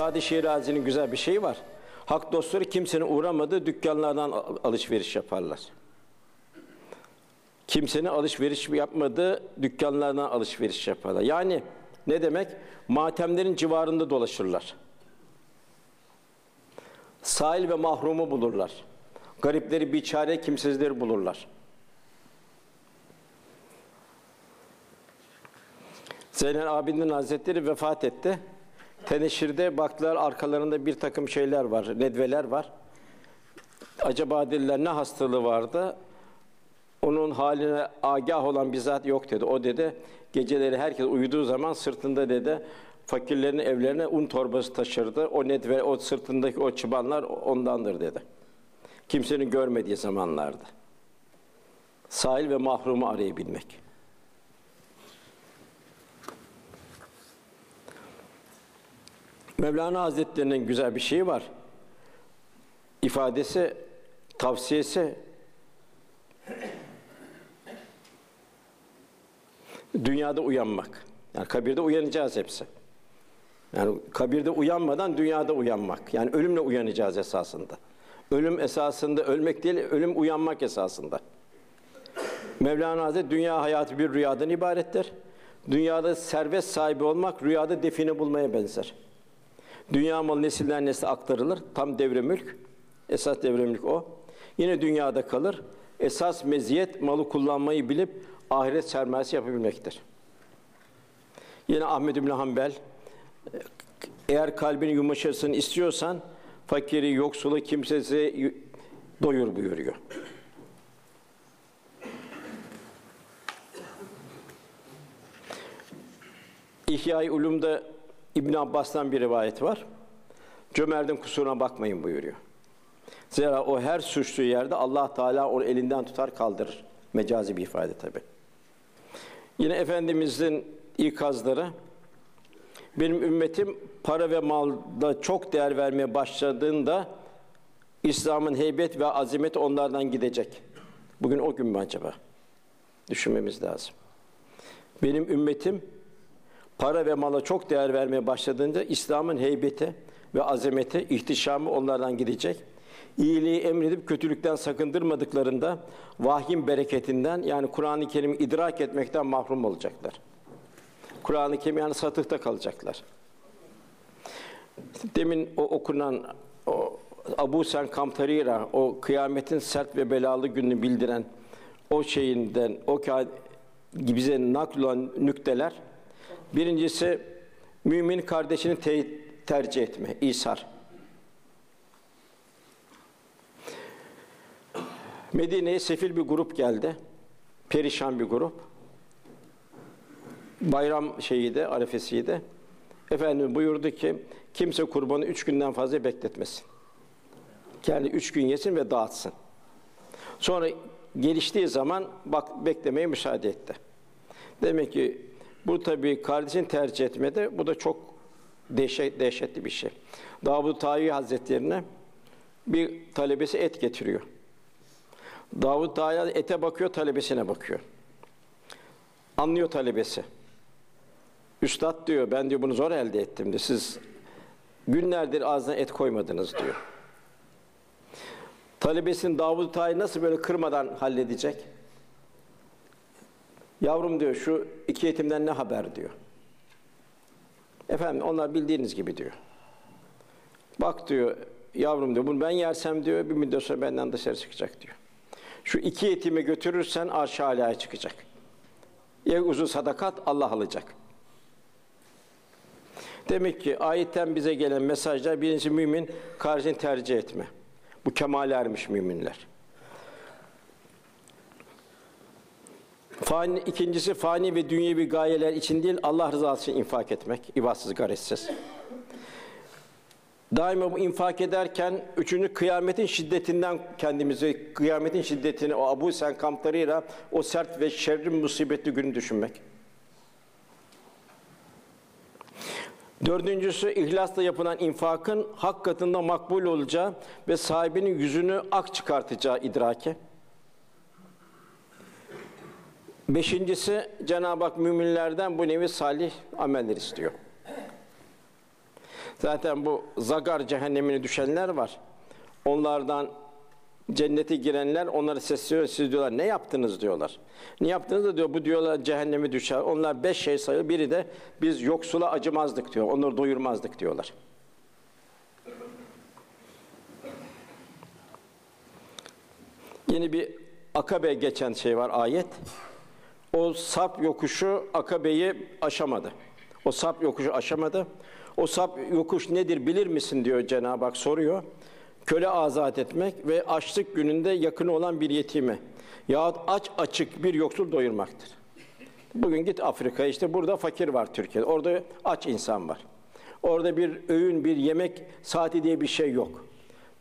Sadi Şirazi'nin güzel bir şeyi var. Hak dostları kimsenin uğramadığı dükkanlardan al- alışveriş yaparlar. Kimsenin alışveriş yapmadığı dükkanlardan alışveriş yaparlar. Yani ne demek? Matemlerin civarında dolaşırlar. Sahil ve mahrumu bulurlar. Garipleri, biçare, kimsizleri bulurlar. Zeynel Abidin Hazretleri vefat etti. Teneşirde baktılar arkalarında bir takım şeyler var, nedveler var. Acaba dediler ne hastalığı vardı? Onun haline agah olan bir zat yok dedi. O dedi geceleri herkes uyuduğu zaman sırtında dedi fakirlerin evlerine un torbası taşırdı. O nedve, o sırtındaki o çıbanlar ondandır dedi. Kimsenin görmediği zamanlarda. Sahil ve mahrumu arayabilmek. Mevlana Hazretleri'nin güzel bir şeyi var. İfadesi, tavsiyesi dünyada uyanmak. Yani kabirde uyanacağız hepsi. Yani kabirde uyanmadan dünyada uyanmak. Yani ölümle uyanacağız esasında. Ölüm esasında ölmek değil, ölüm uyanmak esasında. Mevlana Hazretleri dünya hayatı bir rüyadan ibarettir. Dünyada servet sahibi olmak rüyada define bulmaya benzer. Dünya malı nesilden nesle aktarılır. Tam devre mülk. Esas devre mülk o. Yine dünyada kalır. Esas meziyet malı kullanmayı bilip ahiret sermayesi yapabilmektir. Yine Ahmed bin Hanbel eğer kalbini yumuşasın istiyorsan fakiri, yoksulu, kimsesi doyur buyuruyor. İhya-i Ulum'da İbn Abbas'tan bir rivayet var. Cömertin kusuruna bakmayın buyuruyor. Zira o her suçlu yerde Allah Teala onu elinden tutar kaldırır. Mecazi bir ifade tabi. Yine Efendimizin ikazları benim ümmetim para ve malda çok değer vermeye başladığında İslam'ın heybet ve azimeti onlardan gidecek. Bugün o gün mü acaba? Düşünmemiz lazım. Benim ümmetim para ve mala çok değer vermeye başladığında İslam'ın heybeti ve azameti, ihtişamı onlardan gidecek. İyiliği emredip kötülükten sakındırmadıklarında vahyin bereketinden yani Kur'an-ı Kerim'i idrak etmekten mahrum olacaklar. Kur'an-ı Kerim yani satıhta kalacaklar. Demin o okunan o Abu Sen Kamtarira o kıyametin sert ve belalı gününü bildiren o şeyinden o bize naklulan nükteler birincisi mümin kardeşini te- tercih etme, İsar. Medine'ye sefil bir grup geldi. Perişan bir grup. Bayram şeyiydi, arefesiydi. Efendim buyurdu ki kimse kurbanı üç günden fazla bekletmesin. Kendi üç gün yesin ve dağıtsın. Sonra geliştiği zaman bak beklemeye müsaade etti. Demek ki bu tabii kardeşin tercih etmedi. Bu da çok dehşet, dehşetli bir şey. Davud Tayi Hazretlerine bir talebesi et getiriyor. Davud Tayi ete bakıyor, talebesine bakıyor. Anlıyor talebesi. Üstad diyor, ben diyor bunu zor elde ettim diyor. Siz günlerdir ağzına et koymadınız diyor. Talebesinin Davud Tayi nasıl böyle kırmadan halledecek? Yavrum diyor, şu iki yetimden ne haber diyor. Efendim onlar bildiğiniz gibi diyor. Bak diyor, yavrum diyor, bunu ben yersem diyor, bir müddet sonra benden dışarı çıkacak diyor. Şu iki yetimi götürürsen arş çıkacak. Ya uzun sadakat Allah alacak. Demek ki ayetten bize gelen mesajlar birincisi mümin karşını tercih etme. Bu kemale ermiş müminler. Fani, ikincisi fani ve dünyevi gayeler için değil Allah rızası için infak etmek, ibadsız, garetsiz. Daima bu infak ederken üçüncü kıyametin şiddetinden kendimizi, kıyametin şiddetini o Abu Sen kamplarıyla o sert ve şerrin musibetli günü düşünmek. Dördüncüsü ihlasla yapılan infakın hak katında makbul olacağı ve sahibinin yüzünü ak çıkartacağı idraki. Beşincisi Cenab-ı Hak müminlerden bu nevi salih ameller istiyor. Zaten bu zagar cehennemine düşenler var. Onlardan cennete girenler onları sesleniyor. Siz diyorlar ne yaptınız diyorlar. Ne yaptınız da diyor bu diyorlar cehenneme düşer. Onlar beş şey sayıyor. Biri de biz yoksula acımazdık diyor. Onları doyurmazdık diyorlar. Yeni bir akabe geçen şey var ayet. O sap yokuşu akabeyi aşamadı. O sap yokuşu aşamadı. O sap yokuş nedir bilir misin diyor Cenab-ı Hak soruyor. Köle azat etmek ve açlık gününde yakın olan bir yetimi yahut aç açık bir yoksul doyurmaktır. Bugün git Afrika'ya işte burada fakir var Türkiye'de. Orada aç insan var. Orada bir öğün, bir yemek saati diye bir şey yok.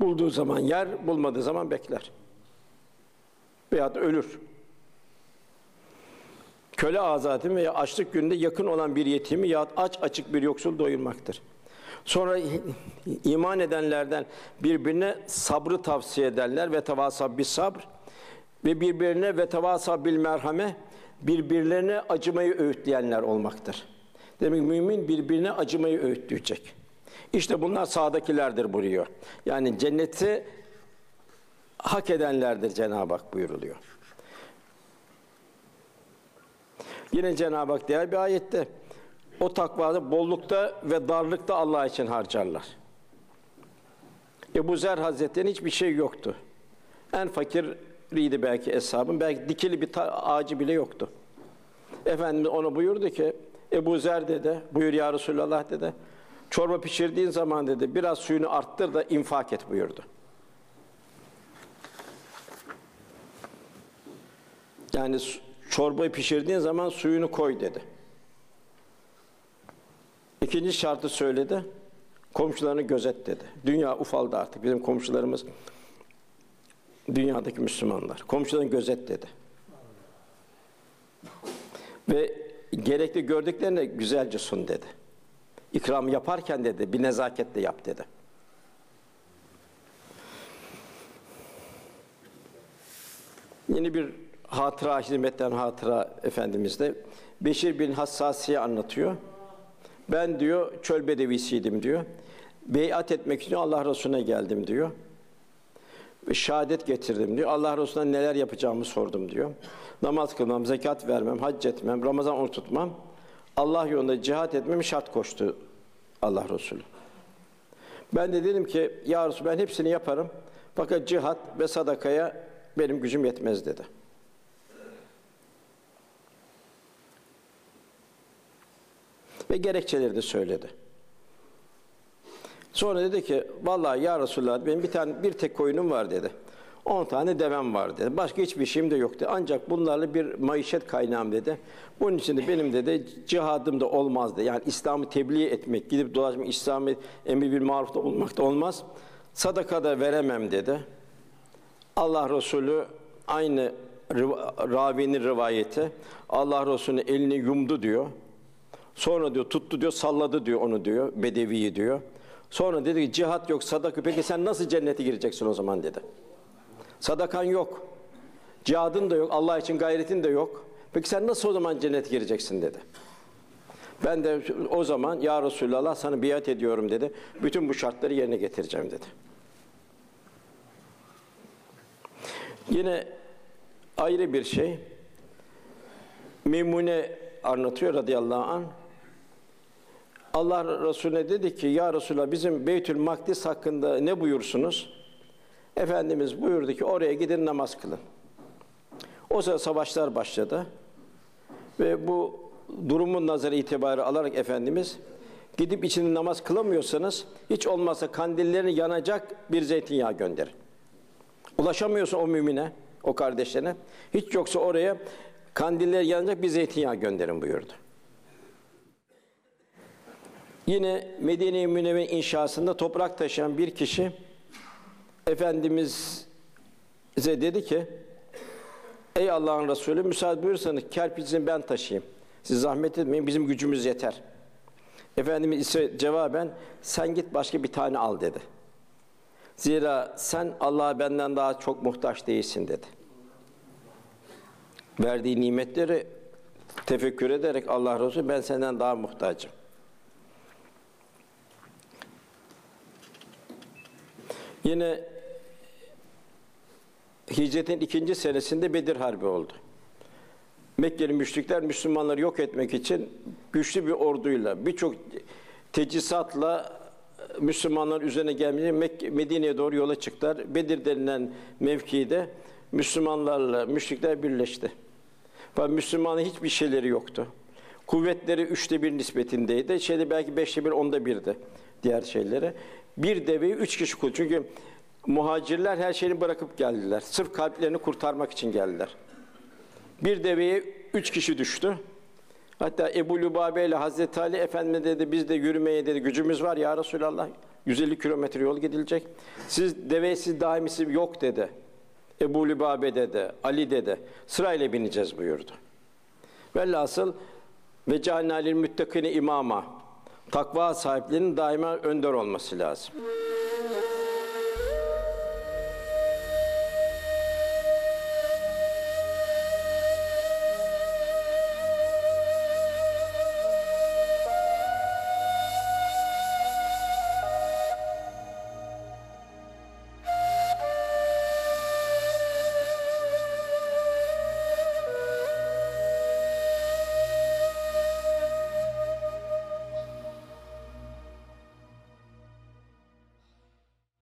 Bulduğu zaman yer, bulmadığı zaman bekler. Veyahut ölür. Köle azatı veya açlık gününde yakın olan bir yetimi yahut aç açık bir yoksul doyurmaktır. Sonra iman edenlerden birbirine sabrı tavsiye ederler ve tevasab bir sabr ve birbirine ve tevasab bil merhame birbirlerine acımayı öğütleyenler olmaktır. Demek mümin birbirine acımayı öğütleyecek. İşte bunlar sağdakilerdir buyuruyor. Yani cenneti hak edenlerdir Cenab-ı Hak buyuruluyor. Yine Cenab-ı Hak diğer bir ayette o takvada bollukta ve darlıkta Allah için harcarlar. Ebu Zer Hazretleri'nin hiçbir şey yoktu. En fakiriydi belki hesabın. Belki dikili bir ağacı bile yoktu. Efendimiz ona buyurdu ki, Ebu Zer dedi, buyur ya Resulallah dedi. Çorba pişirdiğin zaman dedi, biraz suyunu arttır da infak et buyurdu. Yani çorbayı pişirdiğin zaman suyunu koy dedi. İkinci şartı söyledi. Komşularını gözet dedi. Dünya ufaldı artık. Bizim komşularımız dünyadaki Müslümanlar. Komşularını gözet dedi. Ve gerekli gördüklerine güzelce sun dedi. İkram yaparken dedi, bir nezaketle yap dedi. Yeni bir hatıra, hizmetten hatıra Efendimiz'de Beşir bin Hassasiye anlatıyor. Ben diyor çöl bedevisiydim diyor. Beyat etmek için Allah Resulüne geldim diyor. Şehadet getirdim diyor. Allah Resulüne neler yapacağımı sordum diyor. Namaz kılmam, zekat vermem, hac etmem, Ramazan oruç tutmam. Allah yolunda cihat etmem şart koştu Allah Resulü. Ben de dedim ki ya Resul ben hepsini yaparım. Fakat cihat ve sadakaya benim gücüm yetmez dedi. Gerekçeleri de söyledi. Sonra dedi ki, vallahi ya Resulallah benim bir tane bir tek koyunum var dedi. On tane devem var dedi. Başka hiçbir şeyim de yok dedi. Ancak bunlarla bir maişet kaynağım dedi. Bunun için de benim dedi cihadım da olmaz dedi. Yani İslam'ı tebliğ etmek, gidip dolaşmak, İslam'ı emri bir marufta bulmak da olmaz. Sadaka da veremem dedi. Allah Resulü aynı ravinin rivayeti Allah Resulü'nün elini yumdu diyor. Sonra diyor tuttu diyor salladı diyor onu diyor bedeviyi diyor. Sonra dedi ki cihat yok sadaka peki sen nasıl cennete gireceksin o zaman dedi. Sadakan yok. Cihadın da yok. Allah için gayretin de yok. Peki sen nasıl o zaman cennete gireceksin dedi. Ben de o zaman ya Resulallah sana biat ediyorum dedi. Bütün bu şartları yerine getireceğim dedi. Yine ayrı bir şey. Memune anlatıyor radıyallahu anh. Allah Resulüne dedi ki ya Resulallah bizim Beytül Makdis hakkında ne buyursunuz? Efendimiz buyurdu ki oraya gidin namaz kılın. O sırada savaşlar başladı. Ve bu durumun nazarı itibarı alarak Efendimiz gidip içinde namaz kılamıyorsanız hiç olmazsa kandillerini yanacak bir zeytinyağı gönderin. Ulaşamıyorsa o mümine, o kardeşlerine hiç yoksa oraya kandiller yanacak bir zeytinyağı gönderin buyurdu. Yine Medine-i Münevver inşasında toprak taşıyan bir kişi Efendimiz'e dedi ki Ey Allah'ın Resulü müsaade buyursanız kerpiçini ben taşıyayım. Siz zahmet etmeyin bizim gücümüz yeter. Efendimiz ise cevaben sen git başka bir tane al dedi. Zira sen Allah'a benden daha çok muhtaç değilsin dedi. Verdiği nimetleri tefekkür ederek Allah Resulü ben senden daha muhtacım. Yine hicretin ikinci senesinde Bedir Harbi oldu. Mekkeli müşrikler Müslümanları yok etmek için güçlü bir orduyla, birçok teçhizatla Müslümanlar üzerine gelmeye Medine'ye doğru yola çıktılar. Bedir denilen mevkide Müslümanlarla müşrikler birleşti. Fakat Müslümanların hiçbir şeyleri yoktu. Kuvvetleri üçte bir nispetindeydi. Şeyde belki beşte bir, onda birdi diğer şeyleri. Bir deveyi üç kişi kul. Çünkü muhacirler her şeyini bırakıp geldiler. Sırf kalplerini kurtarmak için geldiler. Bir deveye üç kişi düştü. Hatta Ebu Lübabe ile Hazreti Ali Efendime dedi biz de yürümeye dedi gücümüz var ya Resulallah. 150 kilometre yol gidilecek. Siz devesiz daimisi yok dedi. Ebu Lübabe dedi, Ali dedi. Sırayla bineceğiz buyurdu. Velhasıl ve cealnâ lil müttakine imama. Takva sahiplerinin daima önder olması lazım.